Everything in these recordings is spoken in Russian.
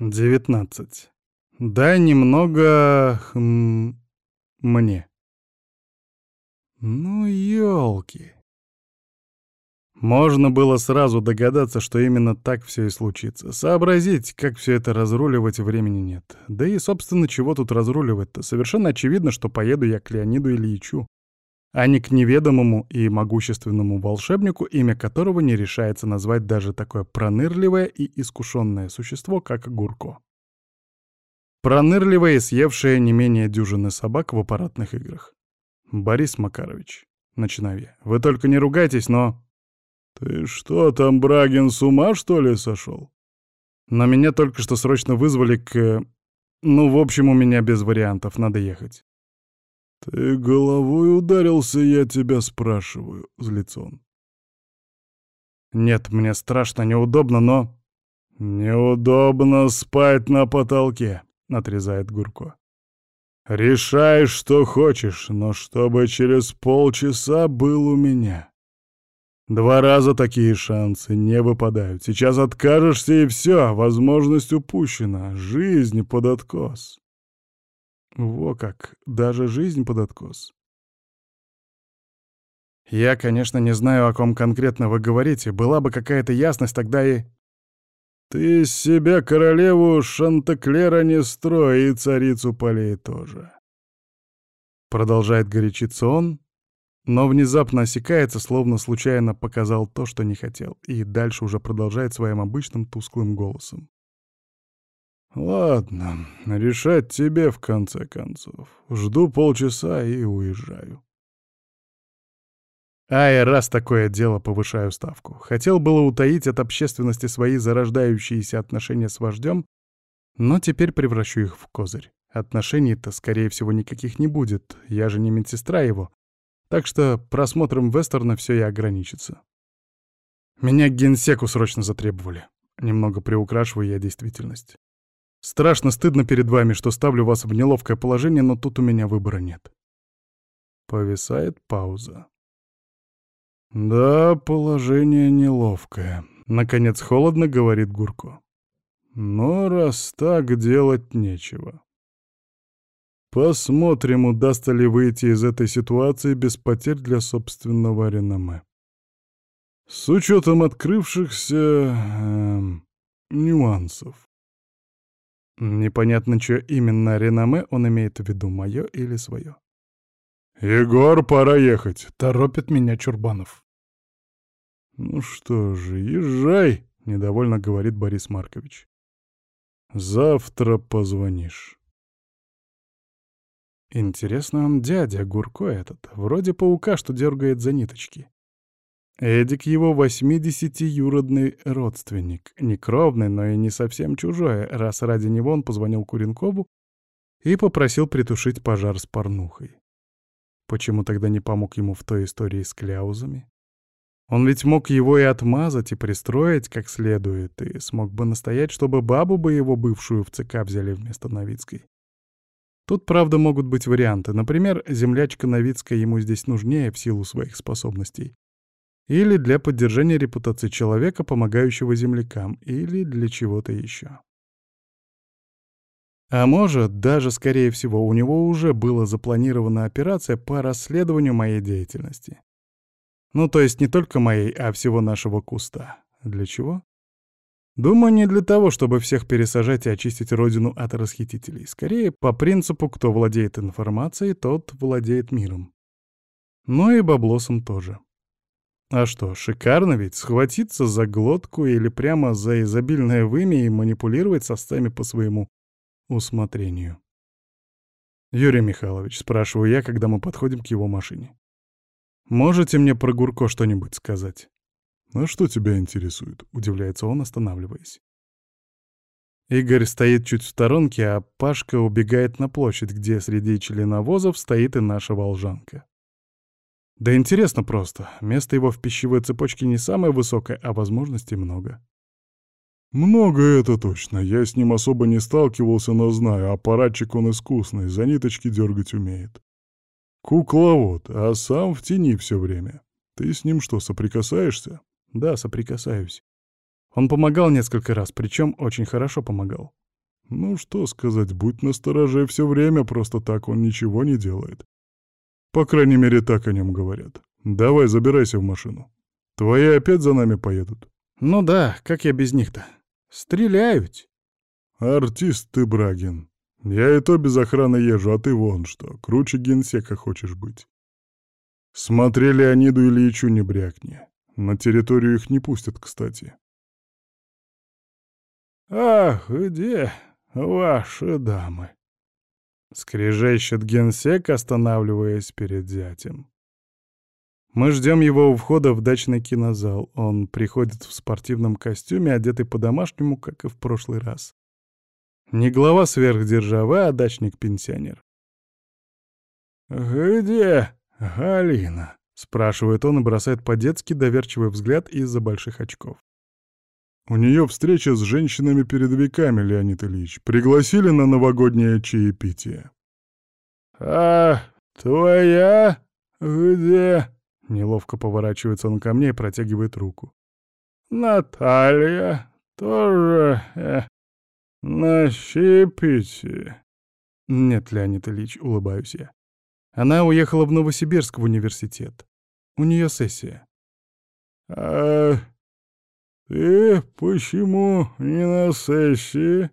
Девятнадцать. Дай немного... Хм, мне. Ну, ёлки. Можно было сразу догадаться, что именно так все и случится. Сообразить, как все это разруливать, времени нет. Да и, собственно, чего тут разруливать-то? Совершенно очевидно, что поеду я к Леониду Ильичу, а не к неведомому и могущественному волшебнику, имя которого не решается назвать даже такое пронырливое и искушенное существо, как Гурко. Пронырливое и съевшее не менее дюжины собак в аппаратных играх. Борис Макарович, начинаю я, вы только не ругайтесь, но... «Ты что там, Брагин, с ума, что ли, сошел?» Но меня только что срочно вызвали к... Ну, в общем, у меня без вариантов, надо ехать. «Ты головой ударился, я тебя спрашиваю», — злится он. «Нет, мне страшно неудобно, но...» «Неудобно спать на потолке», — отрезает Гурко. «Решай, что хочешь, но чтобы через полчаса был у меня. Два раза такие шансы не выпадают. Сейчас откажешься и все, возможность упущена. Жизнь под откос. Во как, даже жизнь под откос. Я, конечно, не знаю, о ком конкретно вы говорите. Была бы какая-то ясность, тогда и... Ты из себя королеву Шантеклера не строй, и царицу полей тоже. Продолжает горячиться он, но внезапно осекается, словно случайно показал то, что не хотел, и дальше уже продолжает своим обычным тусклым голосом. «Ладно, решать тебе в конце концов. Жду полчаса и уезжаю». Ай, раз такое дело, повышаю ставку. Хотел было утаить от общественности свои зарождающиеся отношения с вождем, но теперь превращу их в козырь. Отношений-то, скорее всего, никаких не будет, я же не медсестра его, так что просмотром вестерна все и ограничится. Меня к генсеку срочно затребовали. Немного приукрашиваю я действительность. Страшно стыдно перед вами, что ставлю вас в неловкое положение, но тут у меня выбора нет. Повисает пауза. «Да, положение неловкое», — наконец холодно говорит Гурко. «Но раз так, делать нечего. Посмотрим, удастся ли выйти из этой ситуации без потерь для собственного реноме. С учетом открывшихся э, нюансов. Непонятно, что именно реноме он имеет в виду, мое или свое. «Егор, пора ехать!» — торопит меня Чурбанов. «Ну что же, езжай!» — недовольно говорит Борис Маркович. «Завтра позвонишь». Интересно, он дядя Гурко этот, вроде паука, что дергает за ниточки. Эдик его восьмидесятиюродный родственник, не кровный, но и не совсем чужой, раз ради него он позвонил Куренкову и попросил притушить пожар с порнухой. Почему тогда не помог ему в той истории с кляузами? Он ведь мог его и отмазать, и пристроить как следует, и смог бы настоять, чтобы бабу бы его бывшую в ЦК взяли вместо Новицкой. Тут, правда, могут быть варианты. Например, землячка Новицкая ему здесь нужнее в силу своих способностей. Или для поддержания репутации человека, помогающего землякам, или для чего-то еще. А может, даже, скорее всего, у него уже была запланирована операция по расследованию моей деятельности. Ну, то есть не только моей, а всего нашего куста. Для чего? Думаю, не для того, чтобы всех пересажать и очистить родину от расхитителей. Скорее, по принципу, кто владеет информацией, тот владеет миром. Ну и баблосом тоже. А что, шикарно ведь схватиться за глотку или прямо за изобильное вымя и манипулировать состами по своему усмотрению. Юрий Михайлович, спрашиваю я, когда мы подходим к его машине. Можете мне про Гурко что-нибудь сказать? «А что тебя интересует?» — удивляется он, останавливаясь. Игорь стоит чуть в сторонке, а Пашка убегает на площадь, где среди членовозов стоит и наша волжанка. Да интересно просто. Место его в пищевой цепочке не самое высокое, а возможностей много. Много это точно. Я с ним особо не сталкивался, но знаю, аппаратчик он искусный, за ниточки дергать умеет. Кукловод, а сам в тени все время. Ты с ним что, соприкасаешься? Да, соприкасаюсь. Он помогал несколько раз, причем очень хорошо помогал. Ну что сказать, будь настороже все время, просто так он ничего не делает. По крайней мере, так о нем говорят. Давай, забирайся в машину. Твои опять за нами поедут? Ну да, как я без них-то? Стреляют. Артист ты, Брагин. Я и то без охраны езжу, а ты вон что, круче генсека хочешь быть. Смотри Леониду Ильичу не брякни. На территорию их не пустят, кстати. «Ах, где ваши дамы?» Скрежещет генсек, останавливаясь перед зятем. Мы ждем его у входа в дачный кинозал. Он приходит в спортивном костюме, одетый по-домашнему, как и в прошлый раз. Не глава сверхдержавы, а дачник-пенсионер. «Где Галина?» — спрашивает он и бросает по-детски доверчивый взгляд из-за больших очков. «У нее встреча с женщинами-передовиками, Леонид Ильич. Пригласили на новогоднее чаепитие». «А твоя где?» Неловко поворачивается он ко мне и протягивает руку. «Наталья тоже э, на чаепитии?» «Нет, Леонид Ильич, улыбаюсь я. Она уехала в Новосибирск в университет. У нее сессия». «А ты почему не на сессии?»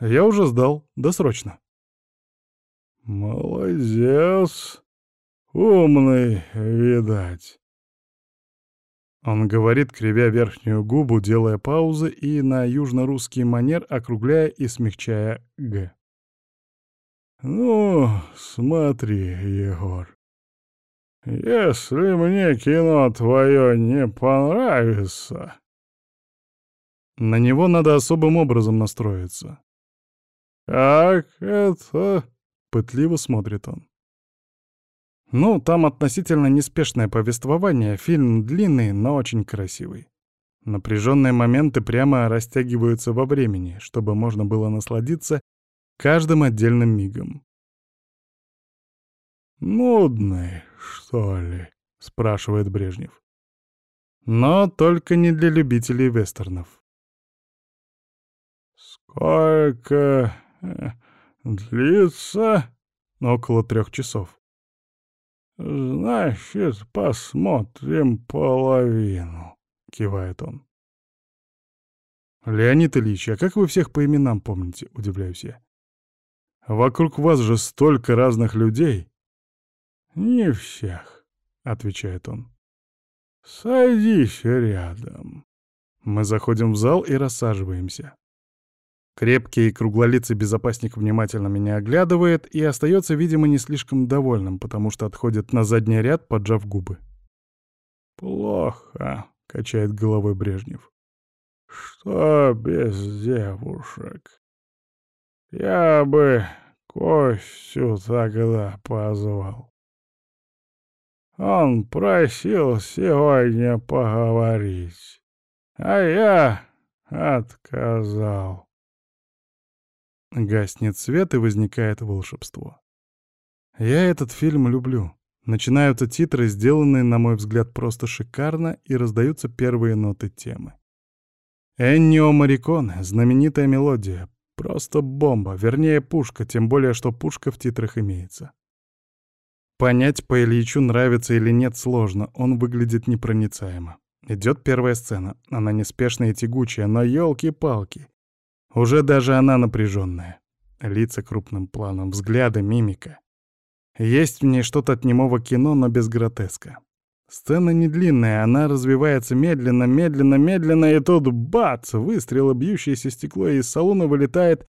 «Я уже сдал, досрочно». «Молодец. Умный, видать». Он говорит, кривя верхнюю губу, делая паузы и на южно-русский манер округляя и смягчая «г». «Ну, смотри, Егор, если мне кино твое не понравится...» На него надо особым образом настроиться. «Как это?» — пытливо смотрит он. Ну, там относительно неспешное повествование, фильм длинный, но очень красивый. Напряженные моменты прямо растягиваются во времени, чтобы можно было насладиться каждым отдельным мигом. «Нудный, что ли?» — спрашивает Брежнев. Но только не для любителей вестернов. «Сколько э, длится?» «Около трех часов». «Значит, посмотрим половину», — кивает он. «Леонид Ильич, а как вы всех по именам помните?» — удивляюсь я. «Вокруг вас же столько разных людей». «Не всех», — отвечает он. «Садись рядом». Мы заходим в зал и рассаживаемся. Крепкий и круглолицый безопасник внимательно меня оглядывает и остается, видимо, не слишком довольным, потому что отходит на задний ряд, поджав губы. «Плохо», — качает головой Брежнев. «Что без девушек? Я бы Костю тогда позвал. Он просил сегодня поговорить, а я отказал. Гаснет свет и возникает волшебство. Я этот фильм люблю. Начинаются титры, сделанные, на мой взгляд, просто шикарно, и раздаются первые ноты темы. Эннио Мариконе, знаменитая мелодия. Просто бомба, вернее пушка, тем более, что пушка в титрах имеется. Понять по Ильичу нравится или нет сложно, он выглядит непроницаемо. Идет первая сцена, она неспешная и тягучая, но елки-палки. Уже даже она напряженная. Лица крупным планом, взгляды, мимика. Есть в ней что-то от немого кино, но без гротеска. Сцена не длинная, она развивается медленно, медленно, медленно, и тут бац! Выстрел, бьющееся стекло, и из салона вылетает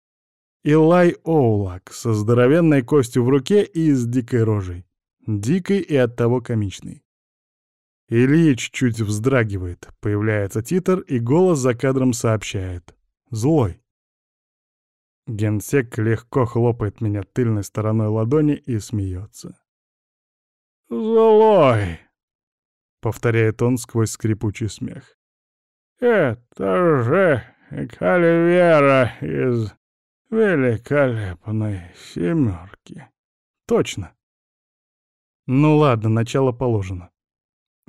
Илай Оулак со здоровенной костью в руке и с дикой рожей. Дикой и оттого комичной. Ильич чуть вздрагивает, появляется титр, и голос за кадром сообщает. «Злой». Генсек легко хлопает меня тыльной стороной ладони и смеется. «Злой!» — повторяет он сквозь скрипучий смех. «Это же Кальвера из великолепной семерки». «Точно!» Ну ладно, начало положено.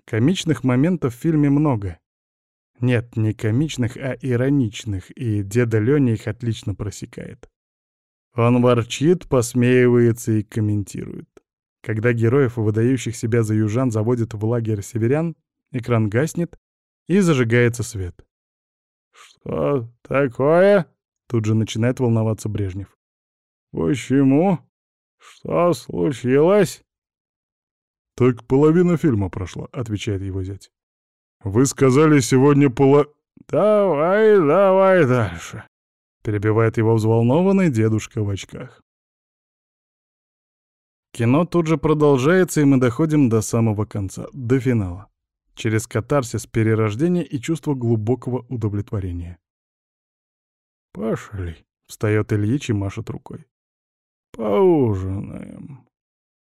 Комичных моментов в фильме много. Нет, не комичных, а ироничных, и деда Лёня их отлично просекает. Он ворчит, посмеивается и комментирует. Когда героев, выдающих себя за южан, заводят в лагерь северян, экран гаснет, и зажигается свет. «Что такое?» — тут же начинает волноваться Брежнев. «Почему? Что случилось?» «Так половина фильма прошла», — отвечает его зять. «Вы сказали сегодня пола...» «Давай, давай дальше», — перебивает его взволнованный дедушка в очках. Кино тут же продолжается, и мы доходим до самого конца, до финала. Через катарсис перерождения и чувство глубокого удовлетворения. «Пошли», — встает Ильич и машет рукой. «Поужинаем.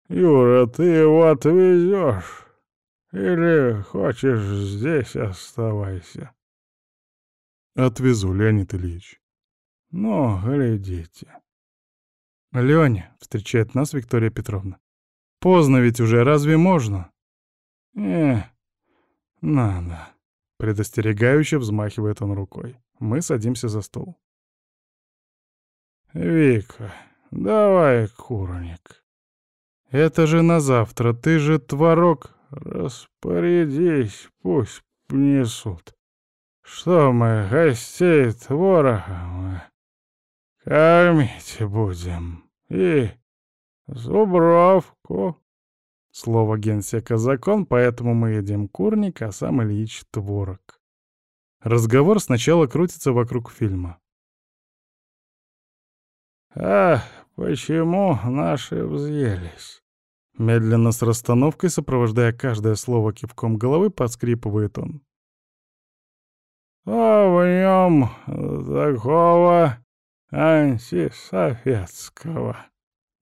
Юра, ты его отвезешь? Или хочешь здесь оставайся?» «Отвезу, Леонид Ильич». «Ну, глядите». «Лёня», — встречает нас Виктория Петровна. «Поздно ведь уже, разве можно?» «Не, надо», — предостерегающе взмахивает он рукой. Мы садимся за стол. «Вика, давай курник». «Это же на завтра, ты же творог...» «Распорядись, пусть принесут. Что мы, гостей творогом Кормить будем. И зубровку. Слово генсека закон, поэтому мы едим курник, а сам Ильич — творог. Разговор сначала крутится вокруг фильма. «А почему наши взъелись?» Медленно с расстановкой, сопровождая каждое слово кивком головы, подскрипывает он. «А в нем такого антисоветского.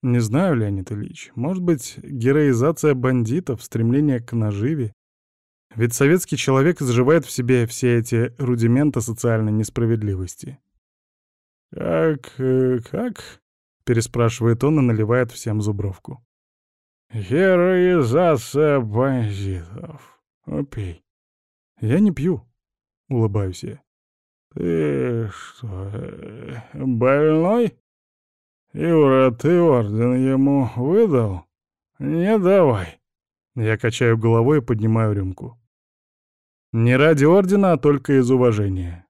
Не знаю, Леонид Ильич, может быть, героизация бандитов, стремление к наживе? Ведь советский человек изживает в себе все эти рудименты социальной несправедливости. «Как... Э, как?» — переспрашивает он и наливает всем зубровку. «Героизация бандитов. Пей». «Я не пью», — улыбаюсь я. «Ты что, больной? Юра, ты орден ему выдал? Не давай». Я качаю головой и поднимаю рюмку. Не ради ордена, а только из уважения.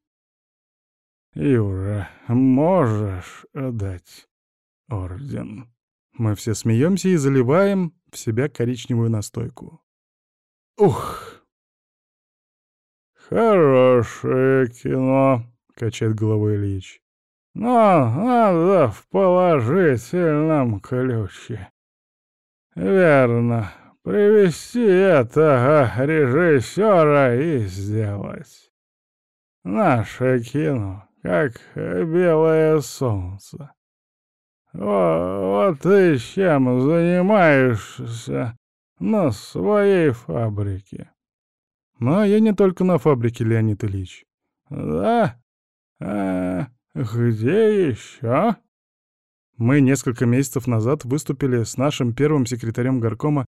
«Юра, можешь отдать орден?» Мы все смеемся и заливаем в себя коричневую настойку. Ух! «Хорошее кино», — качает головой Ильич. «Но надо в положительном ключе». «Верно. Привести этого режиссера и сделать. Наше кино, как белое солнце. Вот ты чем занимаешься на своей фабрике?» Ну, а я не только на фабрике, Леонид Ильич. Да? А где еще? Мы несколько месяцев назад выступили с нашим первым секретарем горкома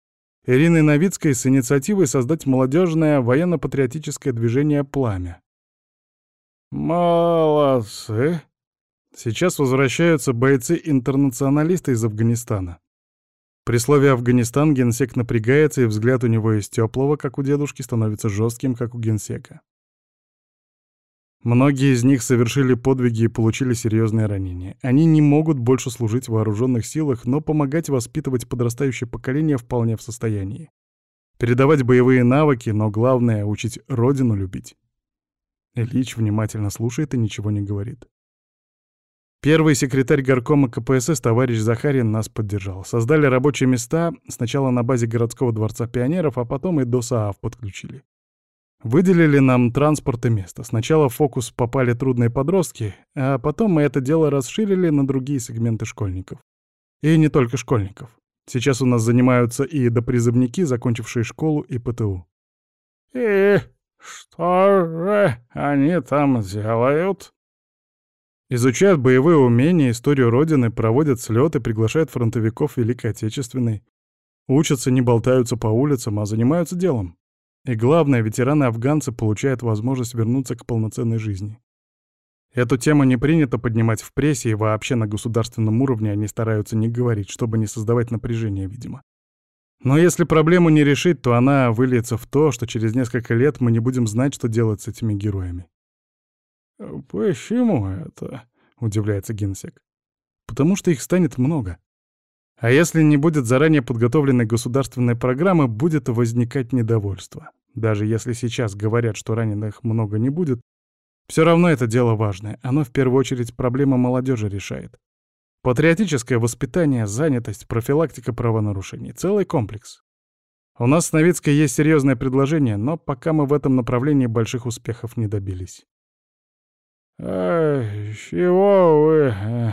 Ириной Новицкой с инициативой создать молодежное военно-патриотическое движение «Пламя». Молодцы! Сейчас возвращаются бойцы-интернационалисты из Афганистана. При слове «Афганистан» генсек напрягается, и взгляд у него из теплого, как у дедушки, становится жестким, как у генсека. Многие из них совершили подвиги и получили серьезные ранения. Они не могут больше служить в вооруженных силах, но помогать воспитывать подрастающее поколение вполне в состоянии. Передавать боевые навыки, но главное — учить родину любить. Ильич внимательно слушает и ничего не говорит. Первый секретарь горкома КПСС товарищ Захарин нас поддержал. Создали рабочие места сначала на базе городского дворца пионеров, а потом и до СААВ подключили. Выделили нам транспорт и место. Сначала в фокус попали трудные подростки, а потом мы это дело расширили на другие сегменты школьников. И не только школьников. Сейчас у нас занимаются и допризывники, закончившие школу и ПТУ. «И что же они там делают?» Изучают боевые умения, историю Родины, проводят слеты, приглашают фронтовиков Великой Отечественной. Учатся, не болтаются по улицам, а занимаются делом. И главное, ветераны-афганцы получают возможность вернуться к полноценной жизни. Эту тему не принято поднимать в прессе, и вообще на государственном уровне они стараются не говорить, чтобы не создавать напряжение, видимо. Но если проблему не решить, то она выльется в то, что через несколько лет мы не будем знать, что делать с этими героями. «Почему это?» — удивляется генсек. «Потому что их станет много. А если не будет заранее подготовленной государственной программы, будет возникать недовольство. Даже если сейчас говорят, что раненых много не будет, все равно это дело важное. Оно в первую очередь проблема молодежи решает. Патриотическое воспитание, занятость, профилактика правонарушений. Целый комплекс. У нас с Новицкой есть серьезное предложение, но пока мы в этом направлении больших успехов не добились. «А чего вы э,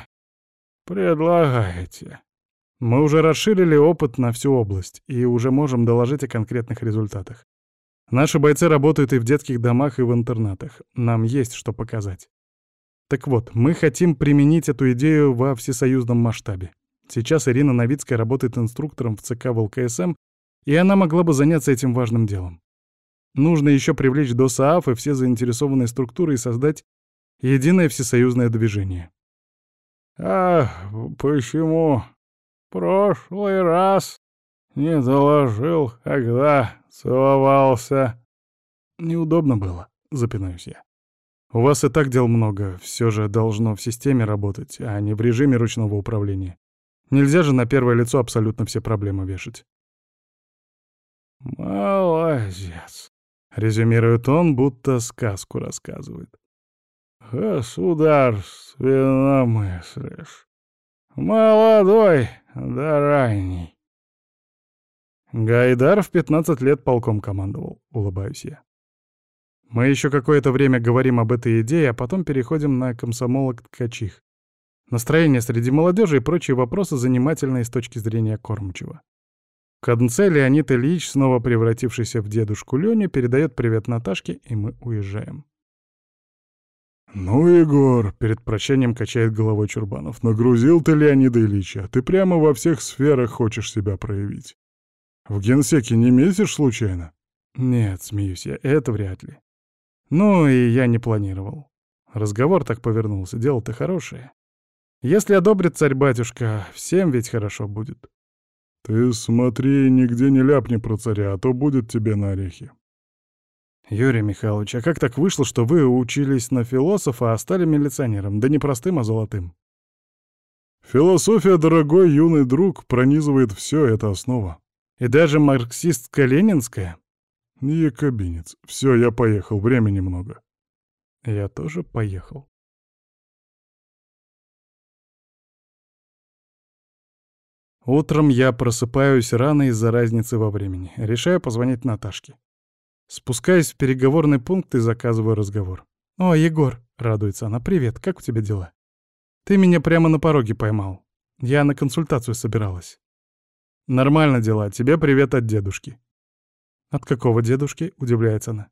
предлагаете?» Мы уже расширили опыт на всю область и уже можем доложить о конкретных результатах. Наши бойцы работают и в детских домах, и в интернатах. Нам есть что показать. Так вот, мы хотим применить эту идею во всесоюзном масштабе. Сейчас Ирина Новицкая работает инструктором в ЦК ВЛКСМ, и она могла бы заняться этим важным делом. Нужно еще привлечь до СААФ и все заинтересованные структуры и создать единое всесоюзное движение. «А почему прошлый раз не доложил, когда целовался. Неудобно было, запинаюсь я. У вас и так дел много, все же должно в системе работать, а не в режиме ручного управления. Нельзя же на первое лицо абсолютно все проблемы вешать. «Молодец», — резюмирует он, будто сказку рассказывает. «Государственно мыслишь. Молодой да ранний. Гайдар в 15 лет полком командовал, улыбаюсь я. Мы еще какое-то время говорим об этой идее, а потом переходим на комсомолок ткачих. Настроение среди молодежи и прочие вопросы занимательные с точки зрения кормчего. В конце Леонид Ильич, снова превратившийся в дедушку Леню, передает привет Наташке, и мы уезжаем. «Ну, Егор», — перед прощанием качает головой Чурбанов, — «нагрузил ты Леонида Ильича. Ты прямо во всех сферах хочешь себя проявить. В генсеке не месяц случайно?» «Нет, смеюсь я, это вряд ли. Ну, и я не планировал. Разговор так повернулся, дело-то хорошее. Если одобрит царь-батюшка, всем ведь хорошо будет». «Ты смотри, нигде не ляпни про царя, а то будет тебе на орехи», «Юрий Михайлович, а как так вышло, что вы учились на философа, а стали милиционером? Да не простым, а золотым». «Философия, дорогой юный друг, пронизывает все, это основа». «И даже марксистско-ленинская?» «Якобинец. Все, я поехал, времени много». «Я тоже поехал». Утром я просыпаюсь рано из-за разницы во времени. Решаю позвонить Наташке. Спускаюсь в переговорный пункт и заказываю разговор. «О, Егор!» — радуется она. «Привет, как у тебя дела?» «Ты меня прямо на пороге поймал. Я на консультацию собиралась». «Нормально дела. Тебе привет от дедушки». «От какого дедушки?» — удивляется она.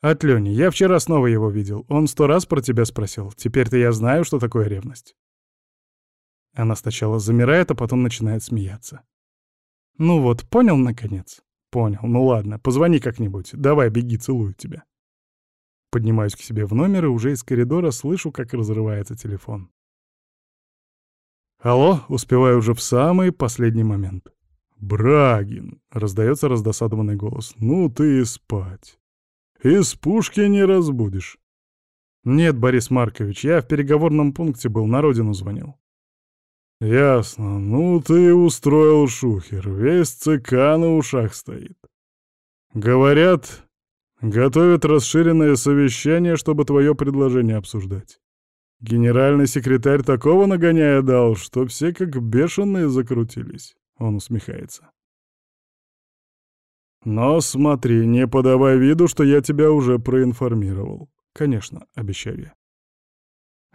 «От Лёни. Я вчера снова его видел. Он сто раз про тебя спросил. Теперь-то я знаю, что такое ревность». Она сначала замирает, а потом начинает смеяться. «Ну вот, понял, наконец?» Понял, ну ладно, позвони как-нибудь. Давай, беги, целую тебя. Поднимаюсь к себе в номер и уже из коридора слышу, как разрывается телефон. Алло, успеваю уже в самый последний момент. «Брагин!» — раздается раздосадованный голос. «Ну ты и спать. Из пушки не разбудишь». «Нет, Борис Маркович, я в переговорном пункте был, на родину звонил». «Ясно. Ну ты устроил шухер. Весь ЦК на ушах стоит. Говорят, готовят расширенное совещание, чтобы твое предложение обсуждать. Генеральный секретарь такого нагоняя дал, что все как бешеные закрутились». Он усмехается. «Но смотри, не подавай виду, что я тебя уже проинформировал. Конечно, обещаю я.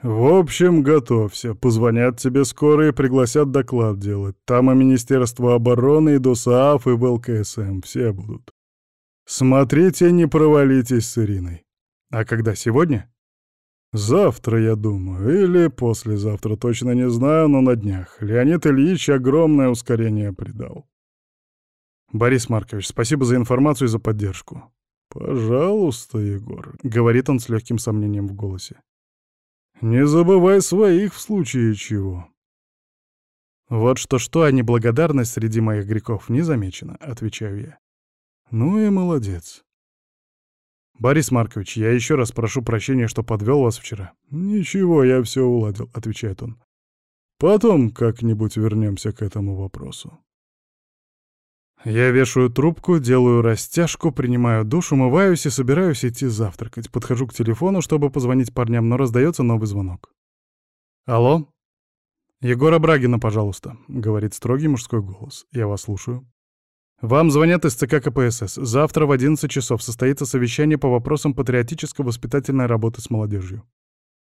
«В общем, готовься. Позвонят тебе скоро и пригласят доклад делать. Там и Министерство обороны, и ДОСААФ, и ВЛКСМ. Все будут. Смотрите, не провалитесь с Ириной. А когда, сегодня?» «Завтра, я думаю. Или послезавтра, точно не знаю, но на днях. Леонид Ильич огромное ускорение придал». «Борис Маркович, спасибо за информацию и за поддержку. «Пожалуйста, Егор», — говорит он с легким сомнением в голосе. «Не забывай своих в случае чего». «Вот что-что, а неблагодарность среди моих грехов не замечена», — отвечаю я. «Ну и молодец». «Борис Маркович, я еще раз прошу прощения, что подвел вас вчера». «Ничего, я все уладил», — отвечает он. «Потом как-нибудь вернемся к этому вопросу». Я вешаю трубку, делаю растяжку, принимаю душ, умываюсь и собираюсь идти завтракать. Подхожу к телефону, чтобы позвонить парням, но раздается новый звонок. «Алло?» «Егора Брагина, пожалуйста», — говорит строгий мужской голос. «Я вас слушаю». «Вам звонят из ЦК КПСС. Завтра в 11 часов состоится совещание по вопросам патриотическо-воспитательной работы с молодежью.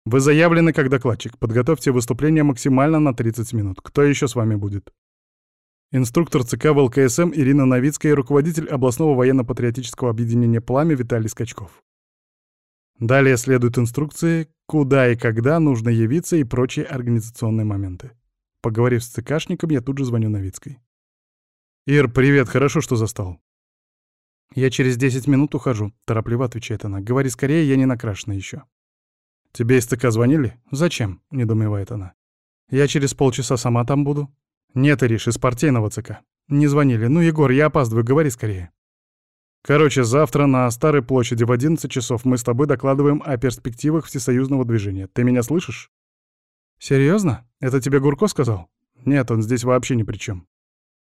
Вы заявлены как докладчик. Подготовьте выступление максимально на 30 минут. Кто еще с вами будет?» Инструктор ЦК ВЛКСМ Ирина Новицкая и руководитель областного военно-патриотического объединения «Пламя» Виталий Скачков. Далее следуют инструкции, куда и когда нужно явиться и прочие организационные моменты. Поговорив с ЦКшником, я тут же звоню Новицкой. «Ир, привет, хорошо, что застал». «Я через 10 минут ухожу», — торопливо отвечает она. «Говори скорее, я не накрашена еще». «Тебе из ЦК звонили?» «Зачем?» — недоумевает она. «Я через полчаса сама там буду». «Нет, Ириш, из партийного ЦК. Не звонили. Ну, Егор, я опаздываю, говори скорее». Короче, завтра на Старой площади в 11 часов мы с тобой докладываем о перспективах всесоюзного движения. Ты меня слышишь? Серьезно? Это тебе Гурко сказал? Нет, он здесь вообще ни при чем.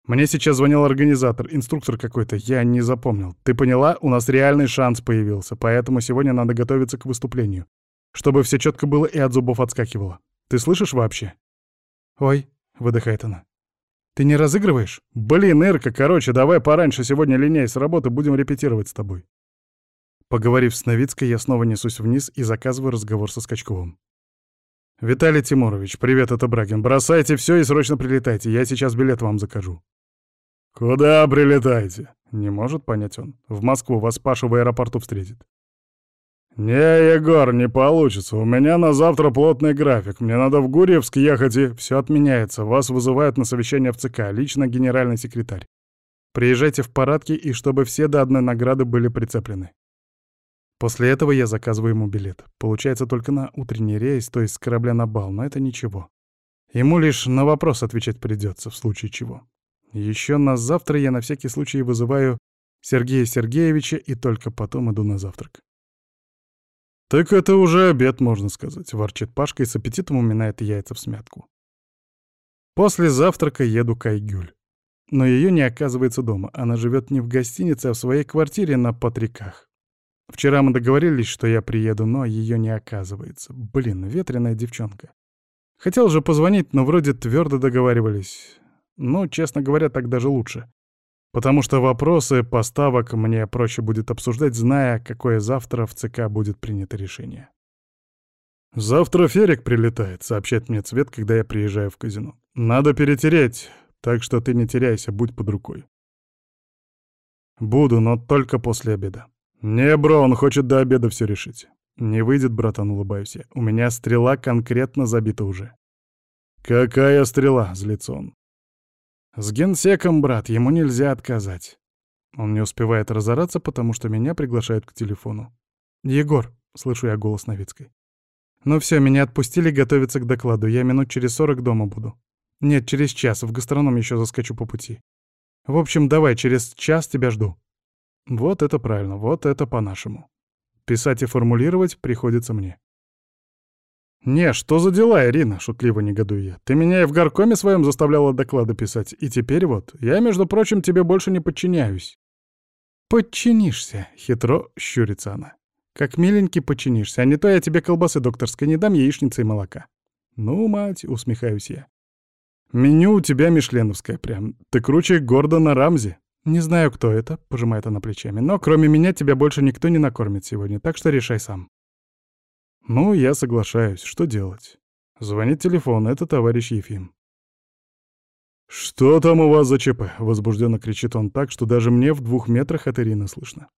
Мне сейчас звонил организатор, инструктор какой-то, я не запомнил. Ты поняла? У нас реальный шанс появился, поэтому сегодня надо готовиться к выступлению. Чтобы все четко было и от зубов отскакивало. Ты слышишь вообще? Ой, выдыхает она. Ты не разыгрываешь? Блин, Ирка, короче, давай пораньше сегодня линяй с работы, будем репетировать с тобой. Поговорив с Новицкой, я снова несусь вниз и заказываю разговор со Скачковым. «Виталий Тимурович, привет, это Брагин. Бросайте все и срочно прилетайте, я сейчас билет вам закажу». «Куда прилетаете?» Не может понять он. «В Москву вас Паша в аэропорту встретит». «Не, Егор, не получится. У меня на завтра плотный график. Мне надо в Гурьевск ехать и...» «Все отменяется. Вас вызывают на совещание в ЦК. Лично генеральный секретарь. Приезжайте в парадке, и чтобы все до одной награды были прицеплены». После этого я заказываю ему билет. Получается только на утренний рейс, то есть с корабля на бал, но это ничего. Ему лишь на вопрос отвечать придется, в случае чего. Еще на завтра я на всякий случай вызываю Сергея Сергеевича и только потом иду на завтрак. «Так это уже обед, можно сказать», — ворчит Пашка и с аппетитом уминает яйца в смятку. После завтрака еду к Айгюль. Но ее не оказывается дома. Она живет не в гостинице, а в своей квартире на Патриках. Вчера мы договорились, что я приеду, но ее не оказывается. Блин, ветреная девчонка. Хотел же позвонить, но вроде твердо договаривались. Ну, честно говоря, так даже лучше. Потому что вопросы поставок мне проще будет обсуждать, зная, какое завтра в ЦК будет принято решение. «Завтра Ферик прилетает», — сообщает мне Цвет, когда я приезжаю в казино. «Надо перетереть, так что ты не теряйся, будь под рукой». «Буду, но только после обеда». «Не, бро, он хочет до обеда все решить». «Не выйдет, братан, улыбаюсь я. У меня стрела конкретно забита уже». «Какая стрела?» — злится он. С генсеком, брат, ему нельзя отказать. Он не успевает разораться, потому что меня приглашают к телефону. «Егор», — слышу я голос Новицкой. «Ну все, меня отпустили готовиться к докладу. Я минут через сорок дома буду. Нет, через час. В гастроном еще заскочу по пути. В общем, давай, через час тебя жду». Вот это правильно, вот это по-нашему. Писать и формулировать приходится мне. «Не, что за дела, Ирина?» — шутливо негодую я. «Ты меня и в горкоме своем заставляла доклады писать, и теперь вот, я, между прочим, тебе больше не подчиняюсь». «Подчинишься», — хитро щурится она. «Как миленький подчинишься, а не то я тебе колбасы докторской не дам, яичницы и молока». «Ну, мать», — усмехаюсь я. «Меню у тебя мишленовское прям. Ты круче Гордона Рамзи». «Не знаю, кто это», — пожимает она плечами, «но кроме меня тебя больше никто не накормит сегодня, так что решай сам». Ну, я соглашаюсь. Что делать? Звонит телефон, это товарищ Ефим. «Что там у вас за ЧП?» — возбужденно кричит он так, что даже мне в двух метрах от Ирины слышно.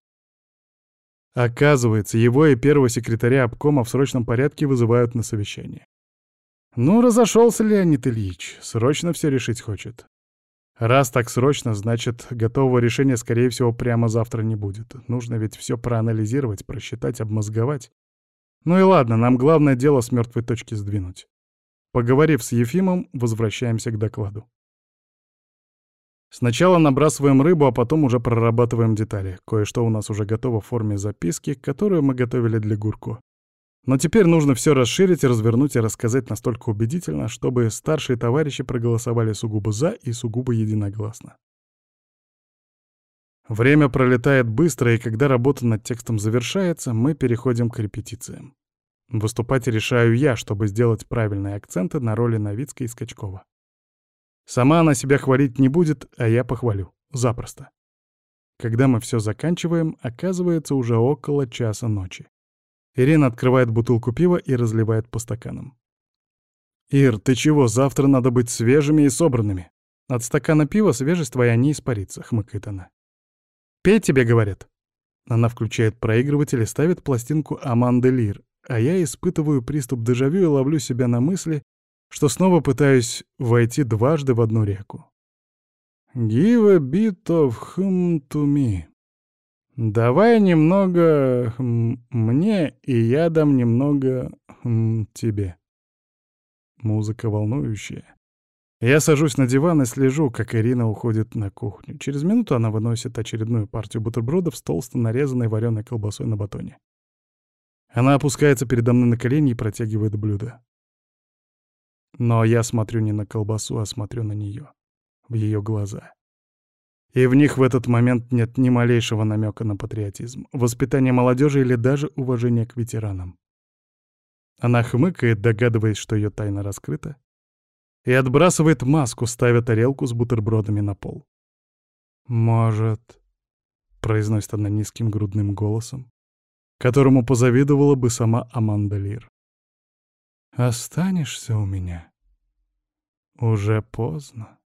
Оказывается, его и первого секретаря обкома в срочном порядке вызывают на совещание. Ну, разошелся Леонид Ильич, срочно все решить хочет. Раз так срочно, значит, готового решения, скорее всего, прямо завтра не будет. Нужно ведь все проанализировать, просчитать, обмозговать. Ну и ладно, нам главное дело с мертвой точки сдвинуть. Поговорив с Ефимом, возвращаемся к докладу. Сначала набрасываем рыбу, а потом уже прорабатываем детали. Кое-что у нас уже готово в форме записки, которую мы готовили для Гурко. Но теперь нужно все расширить, развернуть и рассказать настолько убедительно, чтобы старшие товарищи проголосовали сугубо «за» и сугубо единогласно. Время пролетает быстро, и когда работа над текстом завершается, мы переходим к репетициям. Выступать решаю я, чтобы сделать правильные акценты на роли Новицкой и Скачкова. Сама она себя хвалить не будет, а я похвалю. Запросто. Когда мы все заканчиваем, оказывается уже около часа ночи. Ирина открывает бутылку пива и разливает по стаканам. «Ир, ты чего? Завтра надо быть свежими и собранными. От стакана пива свежесть твоя не испарится», — хмыкает она. «Пей тебе, — говорят». Она включает проигрыватель и ставит пластинку Аманды Лир, а я испытываю приступ дежавю и ловлю себя на мысли, что снова пытаюсь войти дважды в одну реку. «Give a bit of hum to me». «Давай немного хм, мне, и я дам немного хм, тебе». Музыка волнующая. Я сажусь на диван и слежу, как Ирина уходит на кухню. Через минуту она выносит очередную партию бутербродов с толсто нарезанной вареной колбасой на батоне. Она опускается передо мной на колени и протягивает блюдо. Но я смотрю не на колбасу, а смотрю на нее, в ее глаза. И в них в этот момент нет ни малейшего намека на патриотизм, воспитание молодежи или даже уважение к ветеранам. Она хмыкает, догадываясь, что ее тайна раскрыта, и отбрасывает маску, ставя тарелку с бутербродами на пол. «Может...» — произносит она низким грудным голосом, которому позавидовала бы сама Аманда Лир. «Останешься у меня? Уже поздно».